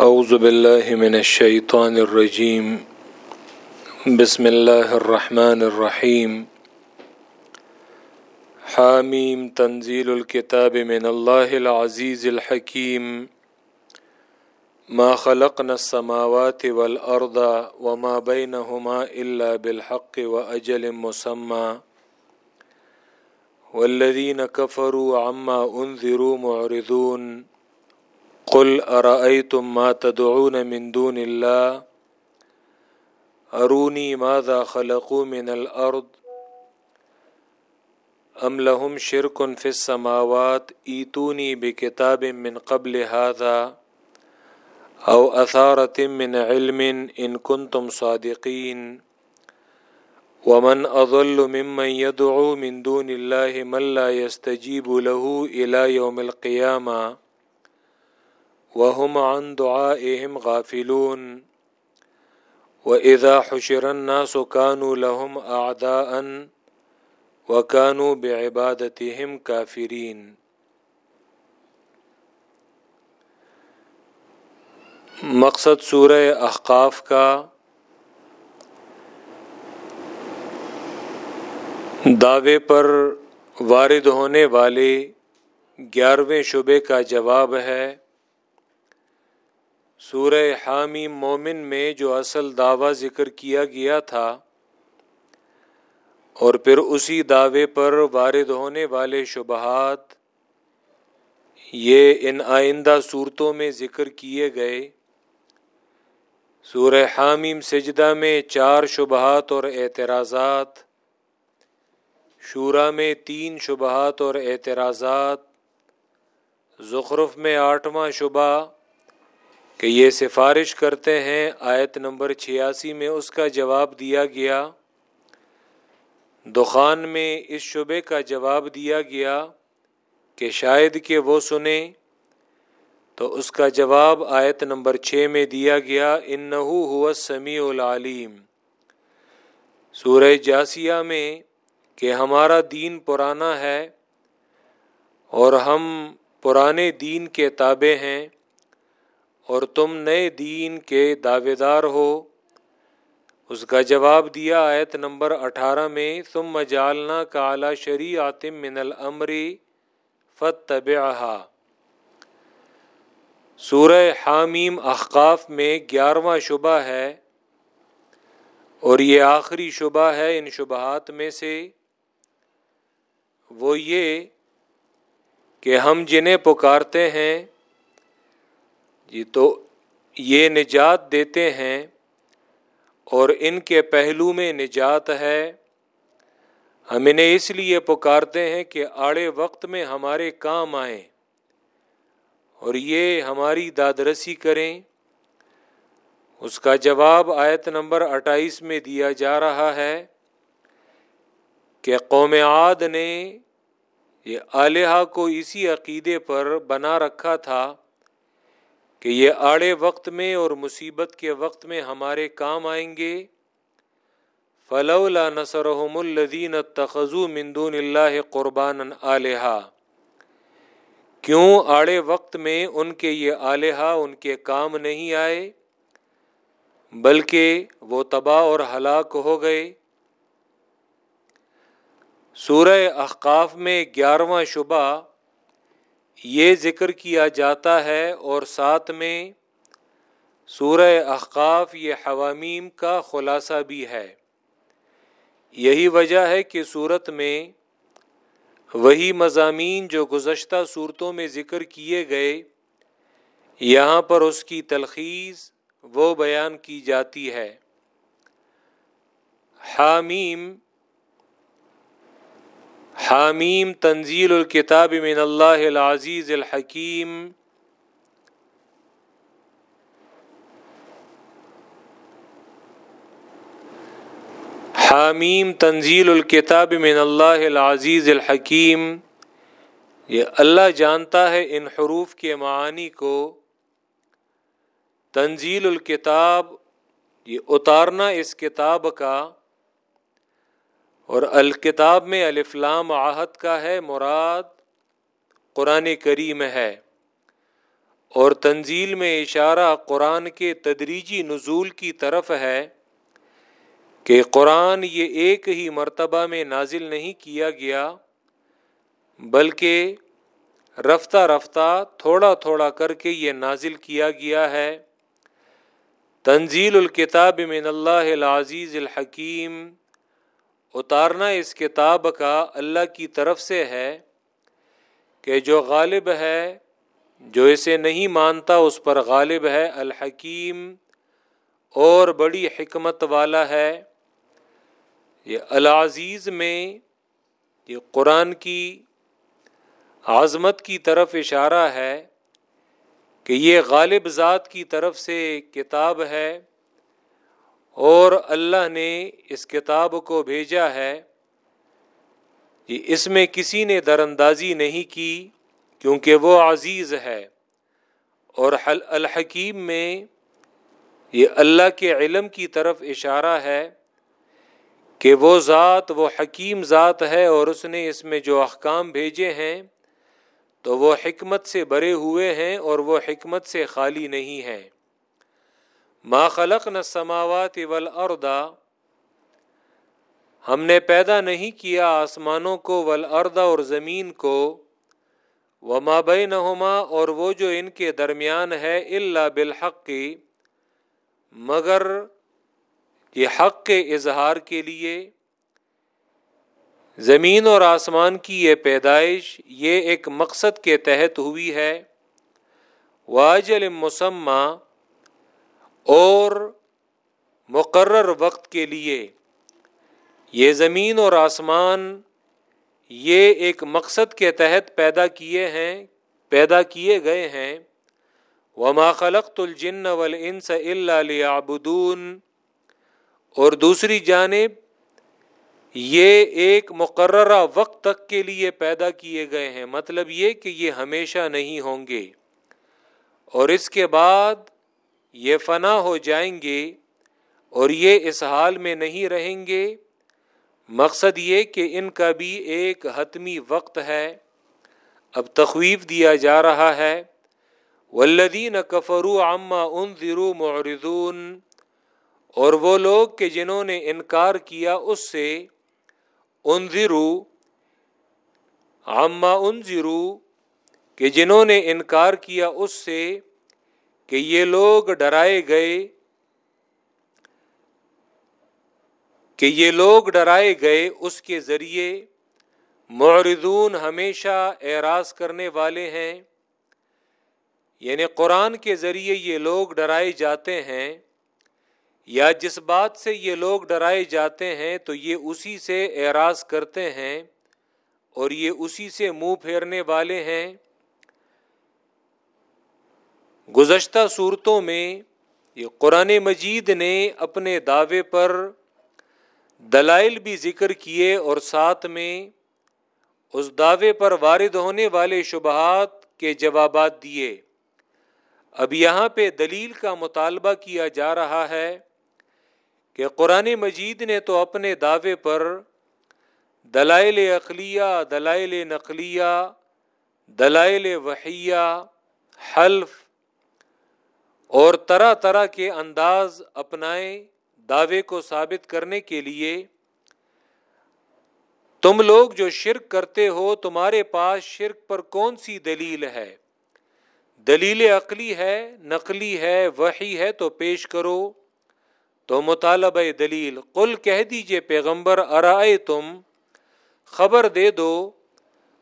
أعوذ بالله من الشيطان الرجيم. بسم الله الرحمن الرحيم. حاميم، تنزيل الكتاب من الله العزيز الحكيم. ما خلقنا السماوات والأرض وما بينهما إلا بالحق وأجل مسمى. والذين كفروا عما أنذروا معرضون. قل أرأيتم ما تدعون من دون الله أروني ماذا خلقوا من الأرض أم لهم شرك في السماوات ايتوني بكتاب من قبل هذا أو أثارة من علم إن كنتم صادقين ومن أضل ممن يدعو من دون الله من لا يستجيب له إلى يوم القيامة وهم عن دعائهم غافلون. وإذا حشر الناس كانوا لهم أعداء وكانوا بعبادتهم كافرين. مقصد سورہ احقاف کا دعوے پر وارد ہونے والے گیارہویں شعبے کا جواب ہے سورہ حامی مومن میں جو اصل دعویٰ ذکر کیا گیا تھا اور پھر اسی دعوے پر وارد ہونے والے شبہات، یہ ان آئندہ صورتوں میں ذکر کیے گئے۔ سورہ حامیم سجدہ میں چار شبہات اور اعتراضات، شورا میں تین شبہات اور اعتراضات، زخرف میں آٹھواں شبہ کہ یہ سفارش کرتے ہیں، آیت نمبر چھیاسی میں اس کا جواب دیا گیا۔ دخان میں اس شبے کا جواب دیا گیا کہ شاید کہ وہ سنیں۔ تو اس کا جواب آیت نمبر چھ میں دیا گیا ان ہوا سمیع العلیم۔ سورہ جاسیہ میں کہ ہمارا دین پرانا ہے اور ہم پرانے دین کے تابع ہیں۔ اور تم نئے دین کے دعوے دار ہو۔ اس کا جواب دیا آیت نمبر اٹھارہ میں تم مجالنا کا اعلیٰ شریع آتم من العمری فت سورہ حامیم احقاف میں گیارہواں شبہ ہے اور یہ آخری شبہ ہے ان شبہات میں سے۔ وہ یہ کہ ہم جنہیں پکارتے ہیں جی تو یہ نجات دیتے ہیں اور ان کے پہلو میں نجات ہے۔ ہم انہیں اس لیے پکارتے ہیں کہ آڑے وقت میں ہمارے کام آئیں اور یہ ہماری دادرسی کریں۔ اس کا جواب آیت نمبر اٹھائیس میں دیا جا رہا ہے کہ قوم عاد نے یہ آلیہ کو اسی عقیدے پر بنا رکھا تھا۔ کہ یہ آڑے وقت میں اور مصیبت کے وقت میں ہمارے کام آئیں گے۔ فلولا نصرحم الدین تخذو مندون اللہ قربان علیہ کیوں آڑے وقت میں ان کے یہ آلیہ ان کے کام نہیں آئے؟ بلکہ وہ تباہ اور ہلاک ہو گئے۔ سورہ احقاف میں گیارہواں شبہ یہ ذکر کیا جاتا ہے اور ساتھ میں سورہ احقاف یہ حوامیم کا خلاصہ بھی ہے۔ یہی وجہ ہے کہ صورت میں وہی مضامین جو گزشتہ صورتوں میں ذکر کیے گئے، یہاں پر اس کی تلخیص وہ بیان کی جاتی ہے۔ حامیم حامیم تنزیل الکتاب من اللہ العزیز الحکیم۔ حامیم تنزیل الکتاب من اللہ العزیز الحکیم۔ یہ اللہ جانتا ہے ان حروف کے معانی کو۔ تنزیل الکتاب، یہ اتارنا اس کتاب کا۔ اور الکتاب میں الفلام آہت کا ہے، مراد قرآن کریم ہے۔ اور تنزیل میں اشارہ قرآن کے تدریجی نزول کی طرف ہے کہ قرآن یہ ایک ہی مرتبہ میں نازل نہیں کیا گیا، بلکہ رفتہ رفتہ تھوڑا تھوڑا کر کے یہ نازل کیا گیا ہے۔ تنزیل الکتاب من اللہ العزیز الحکیم اتارنا اس کتاب کا اللہ کی طرف سے ہے کہ جو غالب ہے، جو اسے نہیں مانتا، اس پر غالب ہے، الحکیم اور بڑی حکمت والا ہے۔ یہ العزیز میں یہ قرآن کی عظمت کی طرف اشارہ ہے کہ یہ غالب ذات کی طرف سے کتاب ہے۔ اور اللہ نے اس کتاب کو بھیجا ہے اس میں کسی نے در اندازی نہیں کی کیونکہ وہ عزیز ہے اور الحکیم میں یہ اللہ کے علم کی طرف اشارہ ہے کہ وہ ذات، وہ حکیم ذات ہے اور اس نے اس میں جو احکام بھیجے ہیں تو وہ حکمت سے بھرے ہوئے ہیں اور وہ حکمت سے خالی نہیں ہے ما خلق نہ سماوات ولدا ہم نے پیدا نہیں کیا آسمانوں کو ولردا اور زمین کو وہ مابئی نہما اور وہ جو ان کے درمیان ہے اللہ بالحق کی مگر یہ حق کے اظہار کے لیے۔ زمین اور آسمان کی یہ پیدائش، یہ ایک مقصد کے تحت ہوئی ہے۔ واجل مسمہ اور مقرر وقت کے لیے یہ زمین اور آسمان یہ ایک مقصد کے تحت پیدا کیے ہیں، پیدا کیے گئے ہیں۔ وما خلقت الجن والانس الا ليعبدون۔ اور دوسری جانب، یہ ایک مقررہ وقت تک کے لیے پیدا کیے گئے ہیں۔ مطلب یہ کہ یہ ہمیشہ نہیں ہوں گے۔ اور اس کے بعد یہ فنا ہو جائیں گے اور یہ اس حال میں نہیں رہیں گے۔ مقصد یہ کہ ان کا بھی ایک حتمی وقت ہے۔ اب تخویف دیا جا رہا ہے۔ ولدین کفرو عما ان ذرو معرضون۔ اور وہ لوگ کہ جنہوں نے انکار کیا اس سے انذرو عما انذرو کہ جنہوں نے انکار کیا اس سے کہ یہ لوگ ڈرائے گئے، کہ یہ لوگ ڈرائے گئے، اس کے ذریعے معرضون ہمیشہ اعراض کرنے والے ہیں۔ یعنی قرآن کے ذریعے یہ لوگ ڈرائے جاتے ہیں یا جس بات سے یہ لوگ ڈرائے جاتے ہیں تو یہ اسی سے اعراض کرتے ہیں اور یہ اسی سے منہ پھیرنے والے ہیں۔ گزشتہ صورتوں میں یہ قرآن مجید نے اپنے دعوے پر دلائل بھی ذکر کیے اور ساتھ میں اس دعوے پر وارد ہونے والے شبہات کے جوابات دیے۔ اب یہاں پہ دلیل کا مطالبہ کیا جا رہا ہے کہ قرآن مجید نے تو اپنے دعوے پر دلائل اقلیہ دلائل نقلیہ، دلائل وحیہ، حلف اور طرح طرح کے انداز اپنائے دعوے کو ثابت کرنے کے لیے، تم لوگ جو شرک کرتے ہو، تمہارے پاس شرک پر کون سی دلیل ہے؟ دلیل عقلی ہے، نقلی ہے، وحی ہے تو پیش کرو۔ تو مطالبہ دلیل، قل کہہ دیجیے پیغمبر ارائے تم خبر دے دو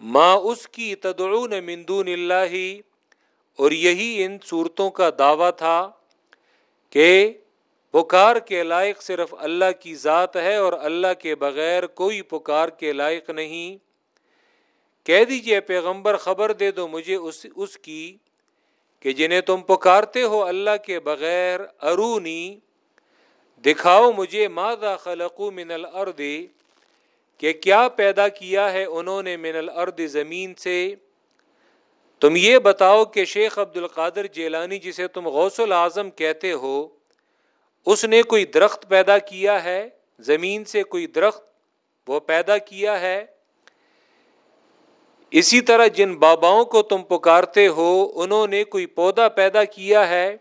ماں اس کی تدعون من دون اللہ اور یہی ان صورتوں کا دعویٰ تھا کہ پکار کے لائق صرف اللہ کی ذات ہے اور اللہ کے بغیر کوئی پکار کے لائق نہیں۔ کہہ دیجیے پیغمبر، خبر دے دو مجھے اس اس کی کہ جنہیں تم پکارتے ہو اللہ کے بغیر ارونی، دکھاؤ مجھے ماذا خلقو من الارض، کہ کیا پیدا کیا ہے انہوں نے من الارض زمین سے۔ تم یہ بتاؤ کہ شیخ عبد القادر جیلانی جسے تم غوث العظم کہتے ہو، اس نے کوئی درخت پیدا کیا ہے؟ زمین سے کوئی درخت وہ پیدا کیا ہے؟ اسی طرح جن باباؤں کو تم پکارتے ہو، انہوں نے کوئی پودا پیدا کیا ہے؟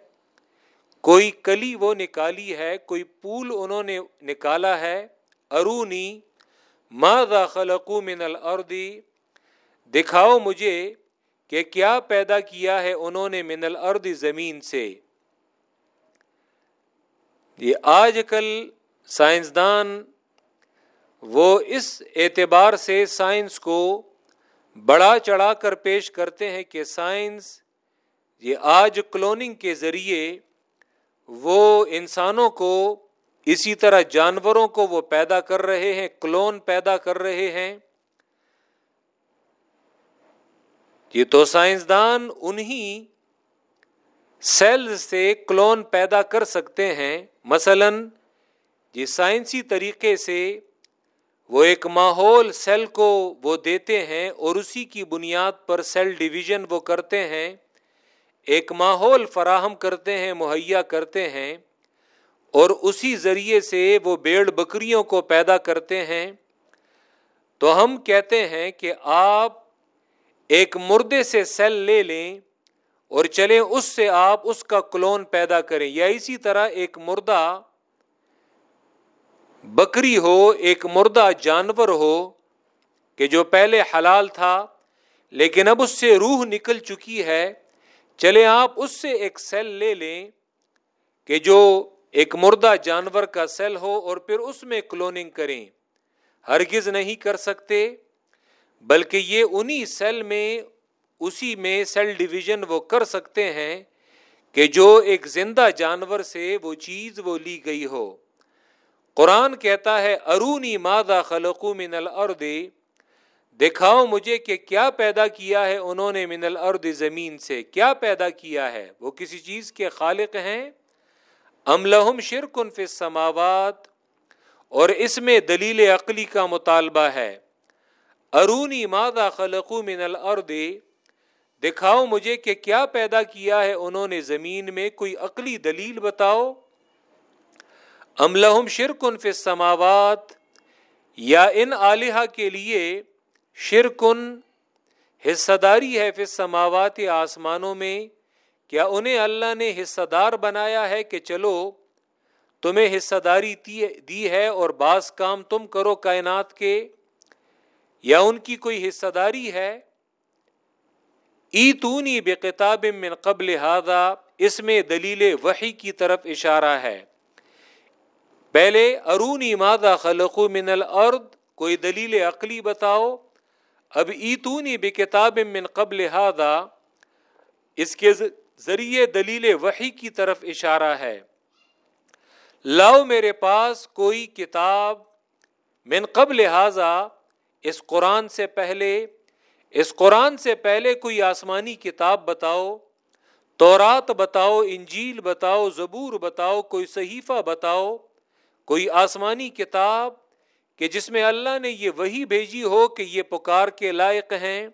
کوئی کلی وہ نکالی ہے، کوئی پول انہوں نے نکالا ہے؟ ارونی، ماذا خلقو من الارضی دکھاؤ مجھے کہ کیا پیدا کیا ہے انہوں نے من الارض زمین سے؟ یہ آج کل سائنسدان وہ اس اعتبار سے سائنس کو بڑا چڑھا کر پیش کرتے ہیں کہ سائنس یہ آج کلوننگ کے ذریعے وہ انسانوں کو اسی طرح جانوروں کو وہ پیدا کر رہے ہیں، کلون پیدا کر رہے ہیں۔ یہ تو سائنسدان انہی سیل سے کلون پیدا کر سکتے ہیں۔ مثلا، یہ سائنسی طریقے سے وہ ایک ماحول سیل کو وہ دیتے ہیں اور اسی کی بنیاد پر سیل ڈویژن وہ کرتے ہیں۔ ایک ماحول فراہم کرتے ہیں، مہیا کرتے ہیں اور اسی ذریعے سے وہ بیڑ بکریوں کو پیدا کرتے ہیں۔ تو ہم کہتے ہیں کہ آپ ایک مردے سے سیل لے لیں اور چلیں اس سے آپ اس کا کلون پیدا کریں یا اسی طرح ایک مردہ بکری ہو، ایک مردہ جانور ہو کہ جو پہلے حلال تھا لیکن اب اس سے روح نکل چکی ہے چلے آپ اس سے ایک سیل لے لیں کہ جو ایک مردہ جانور کا سیل ہو اور پھر اس میں کلوننگ کریں۔ ہرگز نہیں کر سکتے۔ بلکہ یہ انہی سیل میں، اسی میں سیل ڈویژن وہ کر سکتے ہیں کہ جو ایک زندہ جانور سے وہ چیز وہ لی گئی ہو۔ قرآن کہتا ہے، ارونی مادہ خلقو من الارض۔ دکھاؤ مجھے کہ کیا پیدا کیا ہے انہوں نے من الارض زمین سے۔ کیا پیدا کیا ہے؟ وہ کسی چیز کے خالق ہیں؟ ام لہم شرکن فی السماوات۔ اور اس میں دلیل عقلی کا مطالبہ ہے۔ ارونی مادہ خلقو من الارض؟ دکھاؤ مجھے کہ کیا پیدا کیا ہے انہوں نے زمین میں کوئی عقلی دلیل بتاؤ؟ ام لہم شرکن فی السماوات، یا ان آلیہ کے لیے شرکن حصہ داری ہے فی سماوات آسمانوں میں، کیا انہیں اللہ نے حصہ دار بنایا ہے کہ چلو، تمہیں حصہ داری دی ہے اور بعض کام تم کرو کائنات کے؟ یا ان کی کوئی حصہ داری ہے؟ ای تونی بے کتاب من قبل ہاضا اس میں دلیل وحی کی طرف اشارہ ہے۔ پہلے، ارونی مادہ خلق من الارض؟ کوئی دلیل عقلی بتاؤ۔ اب ایتونی بے کتاب من قبل ہادا اس کے ذریعے دلیل وحی کی طرف اشارہ ہے۔ لاؤ میرے پاس کوئی کتاب من قبل حاضہ اس قرآن سے پہلے، اس قرآن سے پہلے کوئی آسمانی کتاب بتاؤ، تورات بتاؤ، انجیل بتاؤ، زبور بتاؤ، کوئی صحیفہ بتاؤ، کوئی آسمانی کتاب کہ جس میں اللہ نے یہ وہی بھیجی ہو کہ یہ پکار کے لائق ہیں۔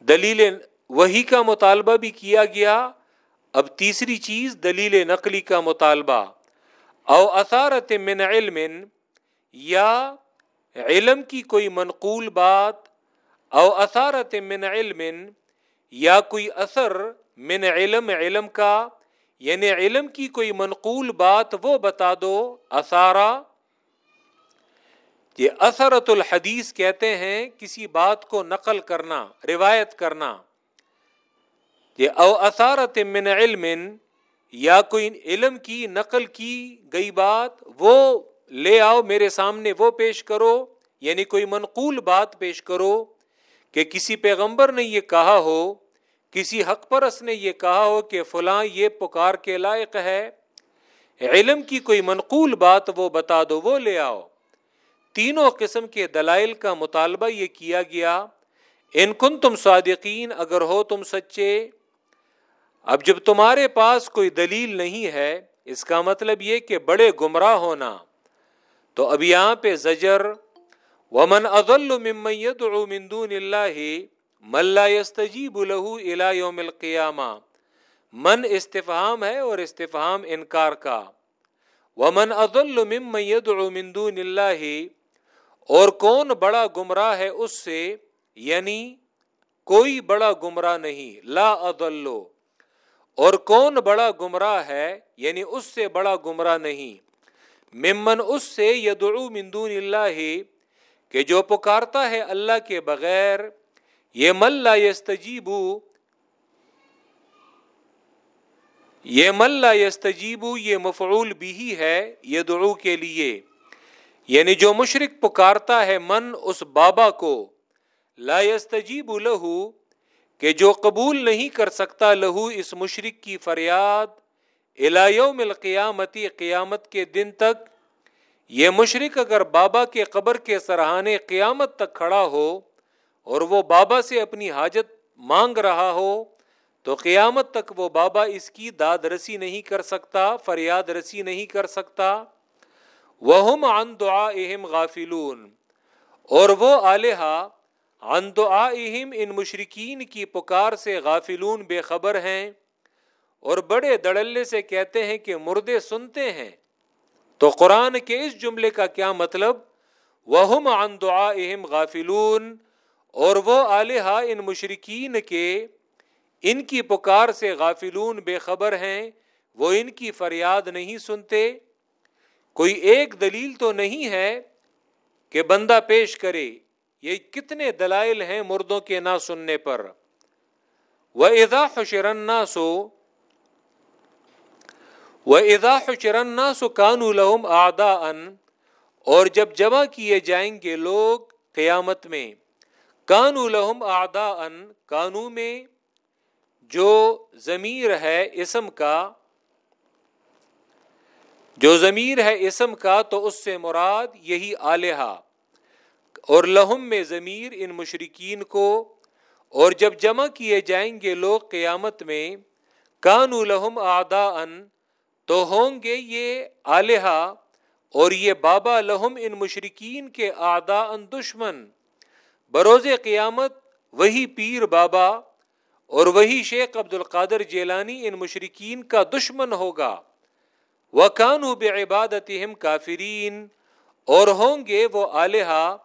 دلیل وہی کا مطالبہ بھی کیا گیا۔ اب تیسری چیز، دلیل نقلی کا مطالبہ۔ او اثارت من علم یا علم کی کوئی منقول بات او اثارت من علم یا کوئی اثر من علم علم کا یعنی علم کی کوئی منقول بات وہ بتا دو، اثارا یہ اثرت الحدیث کہتے ہیں کسی بات کو نقل کرنا، روایت کرنا یہ او اثارت من علم یا کوئی علم کی، نقل کی گئی بات وہ لے آؤ میرے سامنے وہ پیش کرو یعنی کوئی منقول بات پیش کرو کہ کسی پیغمبر نے یہ کہا ہو، کسی حق پرس نے یہ کہا ہو کہ فلاں یہ پکار کے لائق ہے۔ علم کی کوئی منقول بات وہ بتا دو، وہ لے آؤ۔ تینوں قسم کے دلائل کا مطالبہ یہ کیا گیا۔ ان کن تم صادقین، اگر ہو تم سچے۔ اب جب تمہارے پاس کوئی دلیل نہیں ہے، اس کا مطلب یہ کہ بڑے گمراہ ہونا۔ تو اب یہاں پہ زجر، ومن اضل ممن يدعو من دون اللہ ملا یستجیب له الى یوم القیامہ من استفہام ہے اور استفہام انکار کا۔ ومن اضل ممن يدعو من دون اللہ اور کون بڑا گمراہ ہے اس سے؟ یعنی کوئی بڑا گمراہ نہیں۔ لا ادلو اور کون بڑا گمراہ ہے؟ یعنی اس سے بڑا گمراہ نہیں۔ ممن اس سے یدعو من دون اللہ کہ جو پکارتا ہے اللہ کے بغیر، یہ ملا یستجیبو یہ ملا یستجیبو یہ مفعول بھی ہے یہ دعو کے لیے۔ یعنی جو مشرق پکارتا ہے من اس بابا کو، لا یستجیب لہو، کہ جو قبول نہیں کر سکتا لہو اس مشرق کی فریاد الایوم القیامتی، قیامت کے دن تک یہ مشرق اگر بابا کے قبر کے سرحانے قیامت تک کھڑا ہو اور وہ بابا سے اپنی حاجت مانگ رہا ہو، تو قیامت تک وہ بابا اس کی داد رسی نہیں کر سکتا، فریاد رسی نہیں کر سکتا۔ وہ عن دعائہم غافلون۔ اور وہ آلیہ عن دعائہم ان مشرقین کی پکار سے غافلون بے خبر ہیں۔ اور بڑے دڑلے سے کہتے ہیں کہ مردے سنتے ہیں۔ تو قرآن کے اس جملے کا کیا مطلب؟ وہ عن دعائہم غافلون۔ اور وہ آلیہ ان مشرقین کے، ان کی پکار سے غافلون بے خبر ہیں، وہ ان کی فریاد نہیں سنتے۔ کوئی ایک دلیل تو نہیں ہے کہ بندہ پیش کرے، یہ کتنے دلائل ہیں مردوں کے نہ سننے پر۔ وہ ادا حشرنا سو وہ ادا حشرنا سو کان الحم آدا ان اور جب جمع کیے جائیں گے لوگ قیامت میں کان الحم آدا ان کانو میں جو ضمیر ہے اسم کا، جو ضمیر ہے اسم کا تو اس سے مراد یہی آلیہ، اور لہم میں ضمیر ان مشرقین کو، اور جب جمع کیے جائیں گے لوگ قیامت میں کان لہم آدا ان تو ہوں گے یہ آلیہ اور یہ بابا لہم ان مشرقین کے آدا ان دشمن۔ بروز قیامت وہی پیر بابا اور وہی شیخ عبد القادر جیلانی ان مشرقین کا دشمن ہوگا۔ وہ کانو بے عبادت کافرین اور ہوں گے وہ آلیہ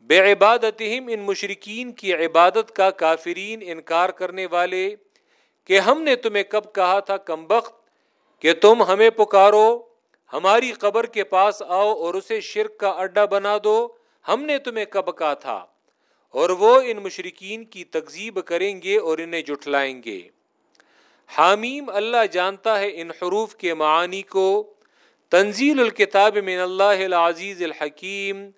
بے عبادت ان مشرقین کی عبادت کا کافرین انکار کرنے والے کہ ہم نے تمہیں کب کہا تھا کم بخت؟ کہ تم ہمیں پکارو، ہماری قبر کے پاس آؤ اور اسے شرک کا اڈا بنا دو، ہم نے تمہیں کب کہا تھا؟ اور وہ ان مشرقین کی تکزیب کریں گے اور انہیں جٹلائیں گے۔ حامیم، اللہ جانتا ہے ان حروف کے معانی کو۔ تنزیل الکتاب من اللہ العزیز الحکیم۔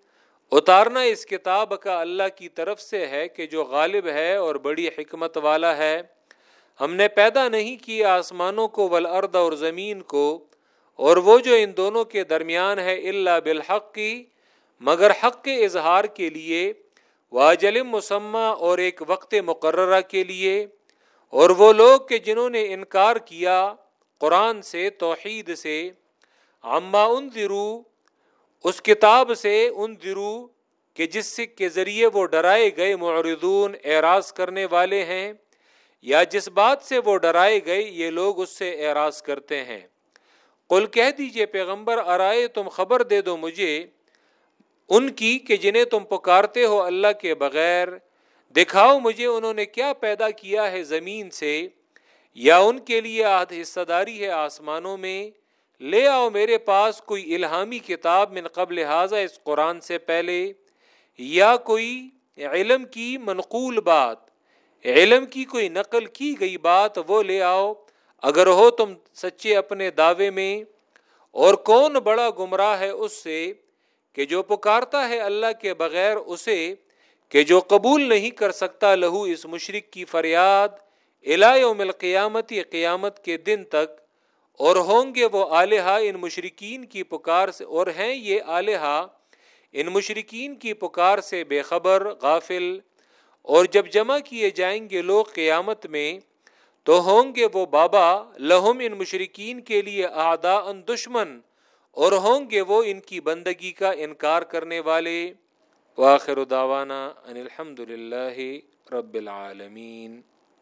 اتارنا اس کتاب کا اللہ کی طرف سے ہے کہ جو غالب ہے اور بڑی حکمت والا ہے۔ ہم نے پیدا نہیں کیا آسمانوں کو ولاد اور زمین کو، اور وہ جو ان دونوں کے درمیان ہے اللہ بالحق کی مگر حق کے اظہار کے لیے، واجل مسمہ اور ایک وقت مقررہ کے لیے، اور وہ لوگ کہ جنہوں نے انکار کیا قرآن سے، توحید سے، عما ان درو اس کتاب سے ان درو کہ جس کے ذریعے وہ ڈرائے گئے معردون اعراض کرنے والے ہیں۔ یا جس بات سے وہ ڈرائے گئے، یہ لوگ اس سے اعراض کرتے ہیں۔ قل کہہ دیجیے، پیغمبر ارائے تم خبر دے دو مجھے ان کی کہ جنہیں تم پکارتے ہو اللہ کے بغیر۔ دکھاؤ مجھے انہوں نے کیا پیدا کیا ہے زمین سے، یا ان کے لیے آدھ حصہ داری ہے آسمانوں میں۔ لے آؤ میرے پاس کوئی الہامی کتاب من قبل حاضہ اس قرآن سے پہلے، یا کوئی علم کی منقول بات۔ علم کی کوئی نقل کی گئی بات وہ لے آؤ، اگر ہو تم سچے اپنے دعوے میں، اور کون بڑا گمراہ ہے اس سے کہ جو پکارتا ہے اللہ کے بغیر اسے، کہ جو قبول نہیں کر سکتا لہو اس مشرق کی فریاد الایوم القیامتی قیامت کے دن تک۔ اور ہوں گے وہ آلیہ ان مشرقین کی پکار سے، اور ہیں یہ آلیہ ان مشرقین کی پکار سے بے خبر، غافل۔ اور جب جمع کیے جائیں گے لوگ قیامت میں، تو ہوں گے وہ بابا لہم ان مشرقین کے لیے آدا ان دشمن، اور ہوں گے وہ ان کی بندگی کا انکار کرنے والے۔ واخر داوانہ ان الحمد للہ رب العالمین۔